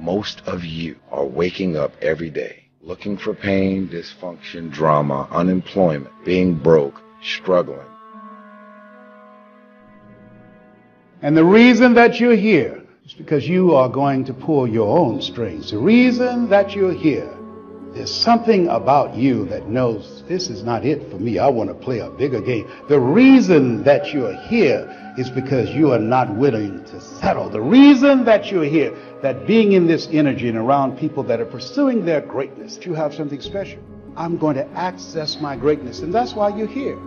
Most of you are waking up every day looking for pain, dysfunction, drama, unemployment, being broke, struggling. And the reason that you're here is because you are going to pull your own strings. The reason that you're here, there's something about you that knows this is not it for me. I want to play a bigger game. The reason that you're here is because you are not willing to settle. The reason that you're here, that being in this energy and around people that are pursuing their greatness, you have something special. I'm going to access my greatness, and that's why you're here.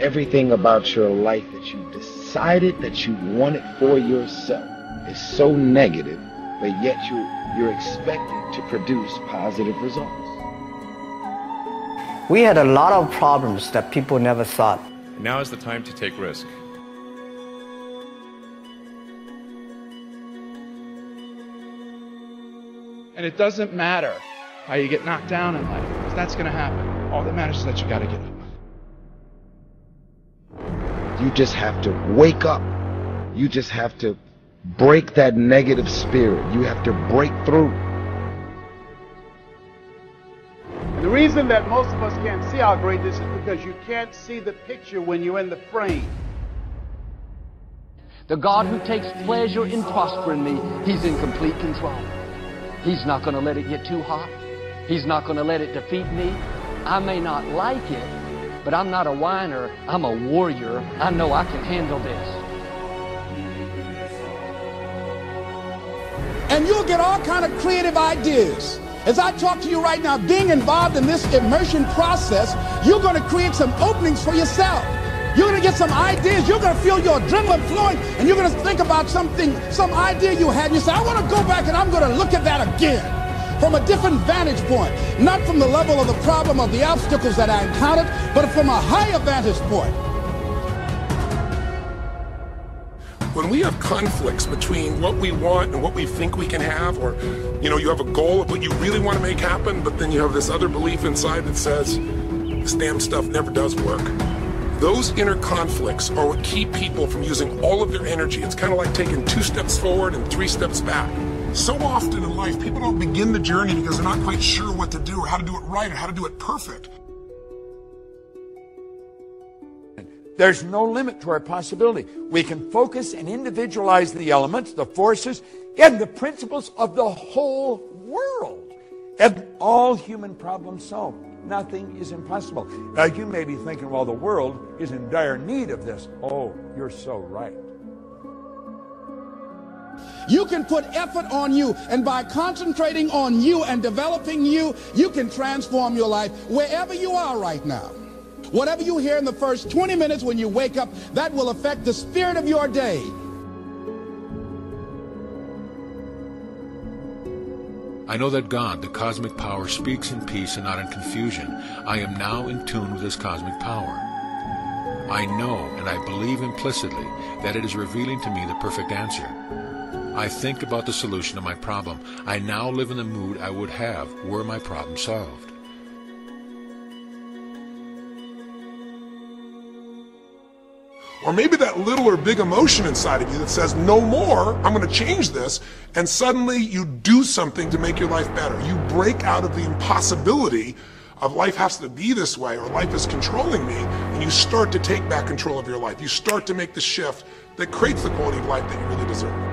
Everything about your life that you decided that you wanted for yourself is so negative, but yet you, you're expected to produce positive results. We had a lot of problems that people never thought. Now is the time to take risk. And it doesn't matter how you get knocked down in life, because that's going to happen. All that matters is that you got to get up. You just have to wake up. You just have to break that negative spirit. You have to break through. And the reason that most of us can't see our greatness is because you can't see the picture when you're in the frame. The God who takes pleasure in prospering me, He's in complete control. He's not going to let it get too hot. He's not going to let it defeat me. I may not like it, but I'm not a whiner. I'm a warrior. I know I can handle this. And you'll get all kind of creative ideas. As I talk to you right now, being involved in this immersion process, you're going to create some openings for yourself. You're going to get some ideas. You're going to feel your adrenaline flowing, and you're going to think about something, some idea you had, and you say, I want to go back and I'm going to look at that again from a different vantage point, not from the level of the problem of the obstacles that I encountered, but from a higher vantage point. When we have conflicts between what we want and what we think we can have, or you know, you have a goal of what you really want to make happen, but then you have this other belief inside that says this damn stuff never does work. Those inner conflicts are what keep people from using all of their energy. It's kind of like taking two steps forward and three steps back. So often in life, people don't begin the journey because they're not quite sure what to do or how to do it right or how to do it perfect. There's no limit to our possibility. We can focus and individualize the elements, the forces, and the principles of the whole world. And all human problems solved. Nothing is impossible. Now, you may be thinking, well, the world is in dire need of this. Oh, you're so right. You can put effort on you, and by concentrating on you and developing you, you can transform your life wherever you are right now. Whatever you hear in the first 20 minutes when you wake up, that will affect the spirit of your day. I know that God, the cosmic power, speaks in peace and not in confusion. I am now in tune with this cosmic power. I know and I believe implicitly that it is revealing to me the perfect answer. I think about the solution to my problem. I now live in the mood I would have were my problem solved. Or maybe that little or big emotion inside of you that says, no more, I'm going to change this. And suddenly you do something to make your life better. You break out of the impossibility of life has to be this way or life is controlling me. And you start to take back control of your life. You start to make the shift that creates the quality of life that you really deserve.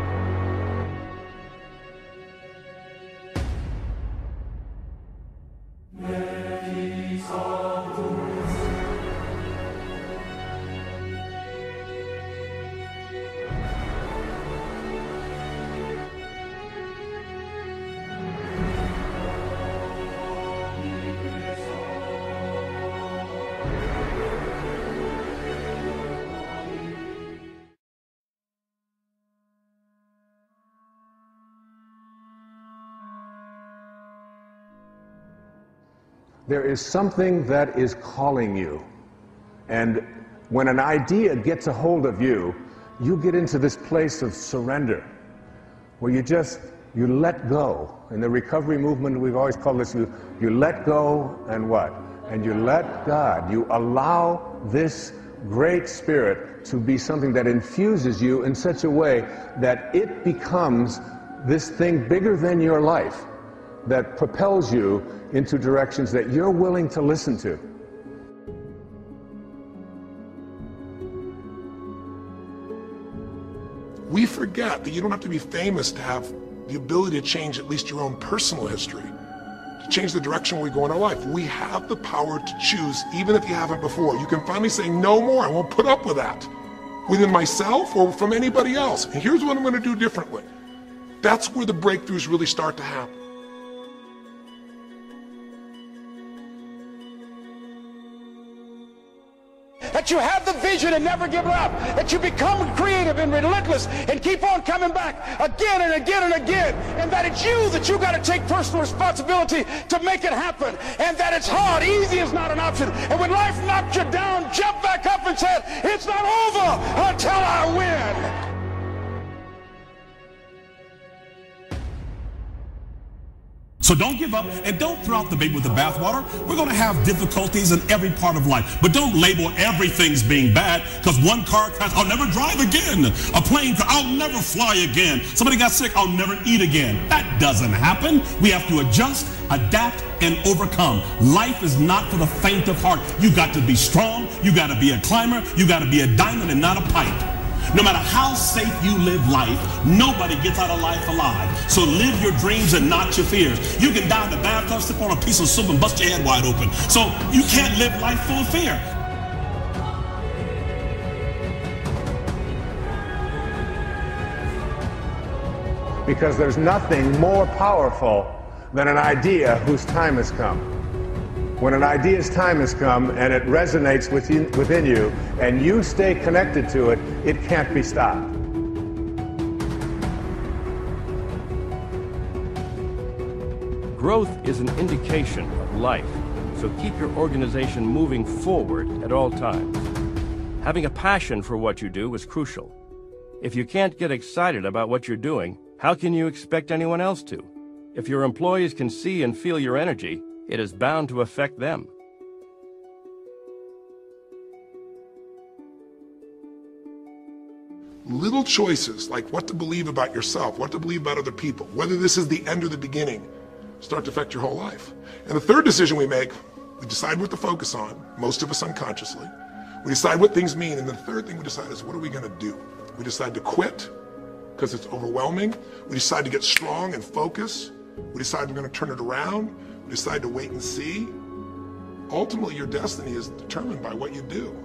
There is something that is calling you. And when an idea gets a hold of you, you get into this place of surrender where you just you let go. In the recovery movement, we've always called this you, you let go and what? And you let God. You allow this great spirit to be something that infuses you in such a way that it becomes this thing bigger than your life that propels you into directions that you're willing to listen to. We forget that you don't have to be famous to have the ability to change at least your own personal history, to change the direction we go in our life. We have the power to choose, even if you haven't before. You can finally say, no more, I won't put up with that, within myself or from anybody else. And here's what I'm going to do differently. That's where the breakthroughs really start to happen. That you have the vision and never give up, that you become creative and relentless and keep on coming back again and again and again, and that it's you that you got to take personal responsibility to make it happen, and that it's hard. Easy is not an option. And when life knocks you down, jump back up and say, it's not over until I win. So don't give up and don't throw out the baby with the bathwater. We're going to have difficulties in every part of life. But don't label everything's being bad because one car crash, I'll never drive again. A plane, crash, I'll never fly again. Somebody got sick, I'll never eat again. That doesn't happen. We have to adjust, adapt, and overcome. Life is not for the faint of heart. You got to be strong. You got to be a climber. You got to be a diamond and not a pipe. No matter how safe you live life, nobody gets out of life alive. So live your dreams and not your fears. You can die in the bathtub, slip on a piece of soap, and bust your head wide open. So you can't live life full of fear. Because there's nothing more powerful than an idea whose time has come. When an idea's time has come and it resonates within, within you and you stay connected to it, it can't be stopped. Growth is an indication of life, so keep your organization moving forward at all times. Having a passion for what you do is crucial. If you can't get excited about what you're doing, how can you expect anyone else to? If your employees can see and feel your energy, it is bound to affect them. Little choices like what to believe about yourself, what to believe about other people, whether this is the end or the beginning, start to affect your whole life. And the third decision we make, we decide what to focus on, most of us unconsciously. We decide what things mean, and the third thing we decide is what are we going to do? We decide to quit because it's overwhelming. We decide to get strong and focus. We decide we're going to turn it around decide to wait and see, ultimately your destiny is determined by what you do.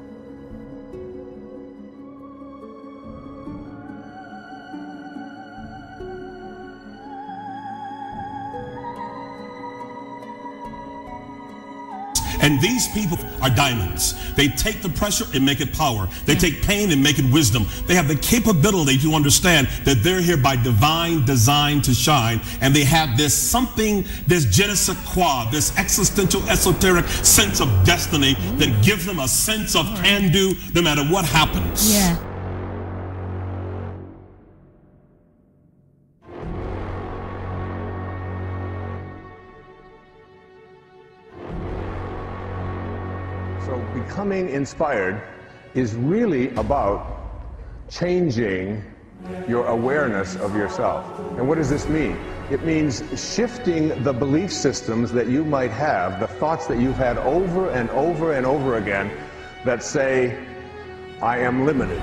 And these people are diamonds. They take the pressure and make it power. They take pain and make it wisdom. They have the capability to understand that they're here by divine design to shine. And they have this something, this je ne sais quoi, this existential, esoteric sense of destiny that gives them a sense of can do no matter what happens. Yeah. Becoming inspired is really about changing your awareness of yourself. And what does this mean? It means shifting the belief systems that you might have, the thoughts that you've had over and over and over again that say, I am limited.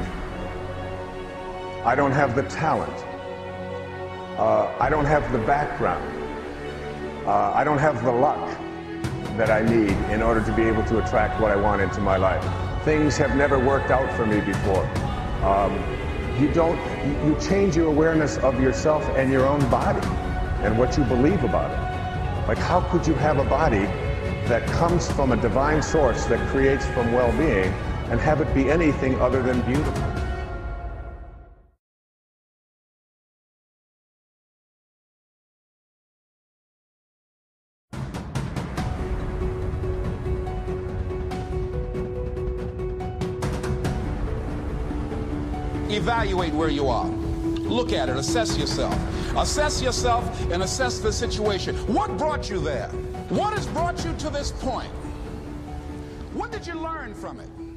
I don't have the talent. Uh, I don't have the background. Uh, I don't have the luck that I need in order to be able to attract what I want into my life. Things have never worked out for me before. Um, you don't, you change your awareness of yourself and your own body and what you believe about it. Like, how could you have a body that comes from a divine source that creates from well-being and have it be anything other than beautiful? Evaluate where you are. Look at it, assess yourself. Assess yourself and assess the situation. What brought you there? What has brought you to this point? What did you learn from it?